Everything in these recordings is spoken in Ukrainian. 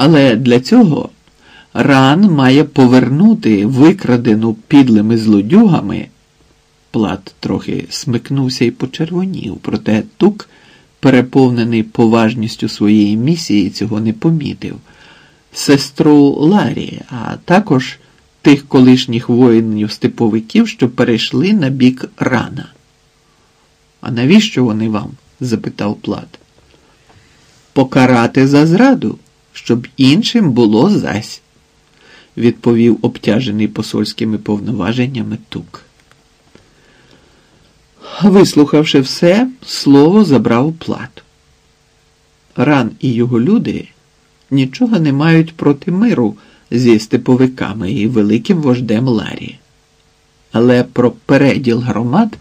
Але для цього ран має повернути викрадену підлими злодюгами. Плат трохи смикнувся і почервонів, проте тук, переповнений поважністю своєї місії, цього не помітив. Сестру Ларі, а також тих колишніх воїнів-степовиків, що перейшли на бік рана. А навіщо вони вам? запитав Плат. Покарати за зраду, щоб іншим було зась, відповів обтяжений посольськими повноваженнями тук. Вислухавши все, слово забрав плат. Ран і його люди нічого не мають проти миру зі степовиками і великим вождем Ларі. Але про переділ громад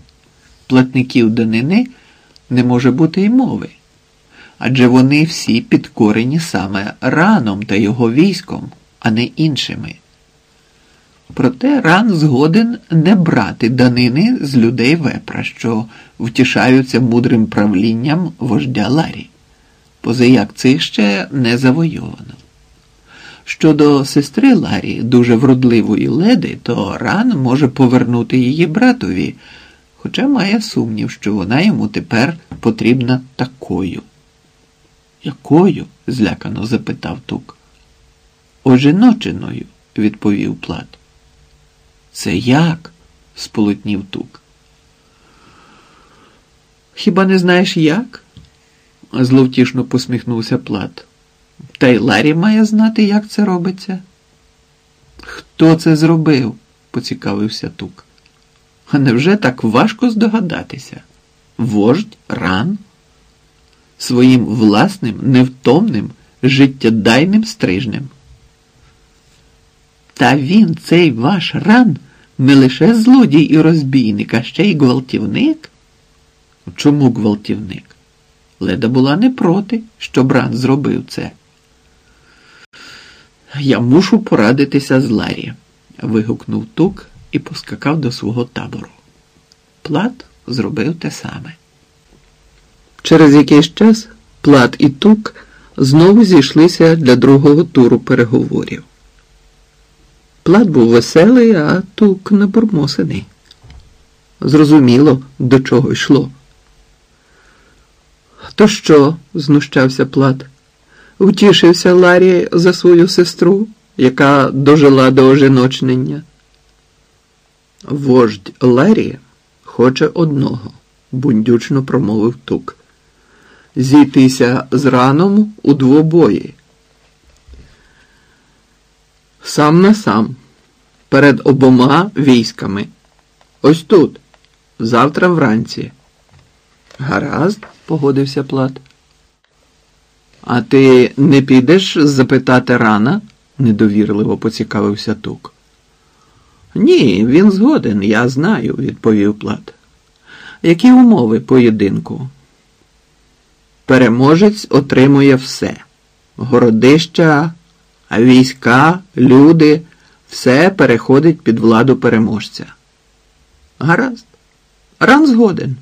платників данини не може бути й мови, адже вони всі підкорені саме раном та його військом, а не іншими. Проте ран згоден не брати данини з людей вепра, що втішаються мудрим правлінням вождя Ларі, позаяк цих ще не завойовано. Щодо сестри Ларі, дуже вродливої леди, то ран може повернути її братові, хоча має сумнів, що вона йому тепер потрібна такою. Якою? злякано запитав тук. Ожіноченою, відповів Плат. Це як? сполотнів тук. Хіба не знаєш як? зловтішно посміхнувся Плат. Та й Ларі має знати, як це робиться. Хто це зробив? поцікавився тук. А невже так важко здогадатися? Вождь ран? Своїм власним, невтомним, життєдайним стрижнем. Та він, цей ваш ран, не лише злодій і розбійник, а ще й гвалтівник? Чому гвалтівник? Леда була не проти, щоб ран зробив це. Я мушу порадитися з Ларі, вигукнув тук і поскакав до свого табору. Плат зробив те саме. Через якийсь час Плат і тук знову зійшлися для другого туру переговорів. Плат був веселий, а тук набурмосений. Зрозуміло, до чого йшло. То що? знущався Плат. Втішився Ларі за свою сестру, яка дожила до ожіночнення. Вождь Ларі хоче одного, бундючно промовив тук. Зійтися з раном у двобої. Сам на сам, перед обома військами. Ось тут, завтра вранці. Гаразд, погодився Плат. А ти не підеш запитати рана? недовірливо поцікавився тук. Ні, він згоден, я знаю, відповів Плат. Які умови поєдинку? Переможець отримує все. Городища, війська, люди, все переходить під владу переможця. Гаразд, ран згоден.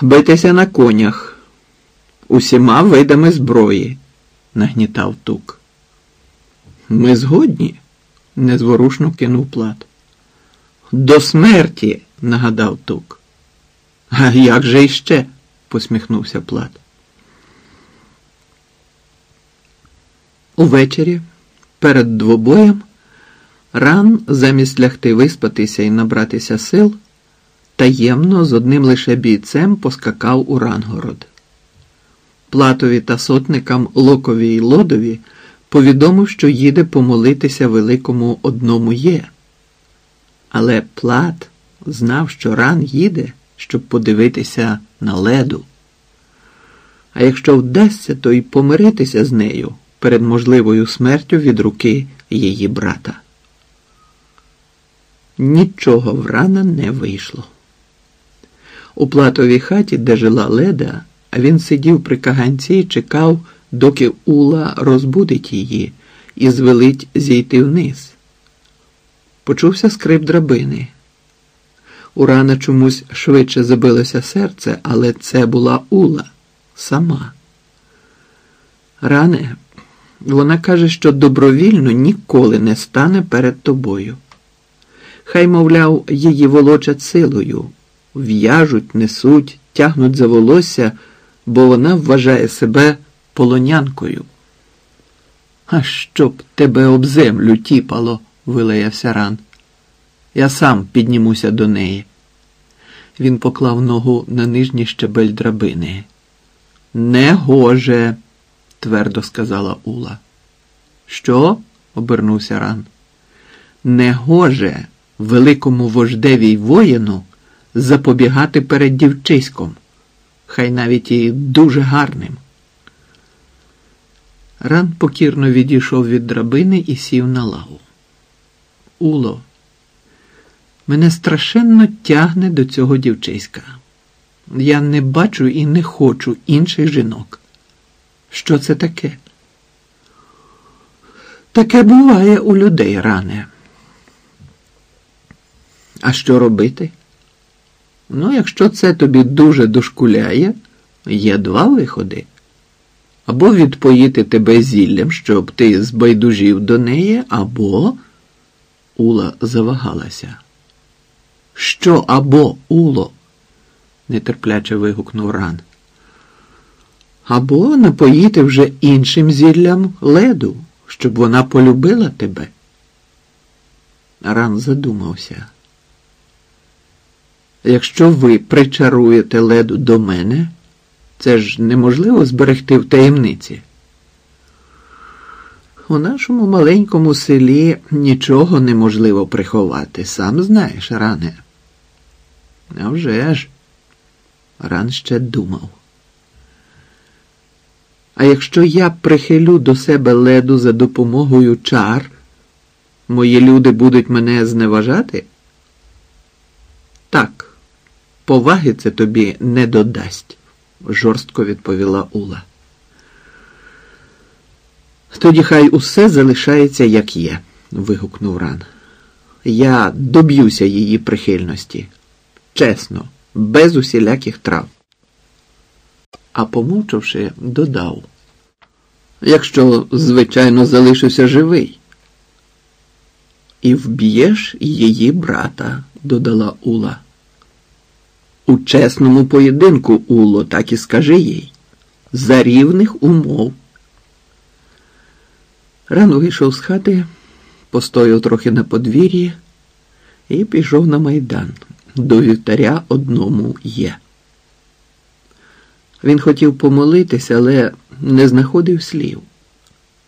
Битися на конях усіма видами зброї, нагнітав тук. Ми згодні, незворушно кинув плат. До смерті, нагадав тук. А як же іще? Посміхнувся плат. Увечері, перед двобоєм, ран, замість лягти виспатися і набратися сил, таємно з одним лише бійцем поскакав у Рангород. Платові та сотникам Локові й Лодові повідомив, що їде помолитися великому одному є. Але Плат знав, що ран їде, щоб подивитися на леду. А якщо вдасться, то й помиритися з нею перед можливою смертю від руки її брата. Нічого в рана не вийшло. У платовій хаті, де жила леда, він сидів при каганці і чекав, доки Ула розбудить її і звелить зійти вниз. Почувся скрип драбини. У рана чомусь швидше забилося серце, але це була Ула сама. Ране, Вона каже, що добровільно ніколи не стане перед тобою. Хай, мовляв, її волочать силою, в'яжуть, несуть, тягнуть за волосся, бо вона вважає себе полонянкою. А щоб тебе об землю тіпало, вилаявся ран. Я сам піднімуся до неї. Він поклав ногу на нижній щебель драбини. Не гоже, твердо сказала Ула. Що? обернувся ран. Не гоже великому вождеві й воїну запобігати перед дівчиськом, хай навіть і дуже гарним. Ран покірно відійшов від драбини і сів на лаву. Уло, мене страшенно тягне до цього дівчиська. Я не бачу і не хочу інших жінок. Що це таке? Таке буває у людей ране. А що робити? Ну, якщо це тобі дуже дошкуляє, є два виходи. Або відпоїти тебе зіллям, щоб ти збайдужів до неї, або. Ула завагалася. Що або, Уло? нетерпляче вигукнув ран. Або напоїти вже іншим зіллям леду, щоб вона полюбила тебе. Ран задумався. Якщо ви причаруєте леду до мене, це ж неможливо зберегти в таємниці. У нашому маленькому селі нічого неможливо приховати, сам знаєш, ране. А ж, ран ще думав. А якщо я прихилю до себе леду за допомогою чар, мої люди будуть мене зневажати? Так, поваги це тобі не додасть, жорстко відповіла Ула. Тоді хай усе залишається, як є, вигукнув ран. Я доб'юся її прихильності. Чесно, без усіляких трав. А помовчавши, додав. Якщо, звичайно, залишився живий. І вб'єш її брата, додала Ула. У чесному поєдинку, Уло, так і скажи їй. За рівних умов. Рано вийшов з хати, постояв трохи на подвір'ї і пішов на майдан. До вівтаря одному є. Він хотів помолитися, але не знаходив слів.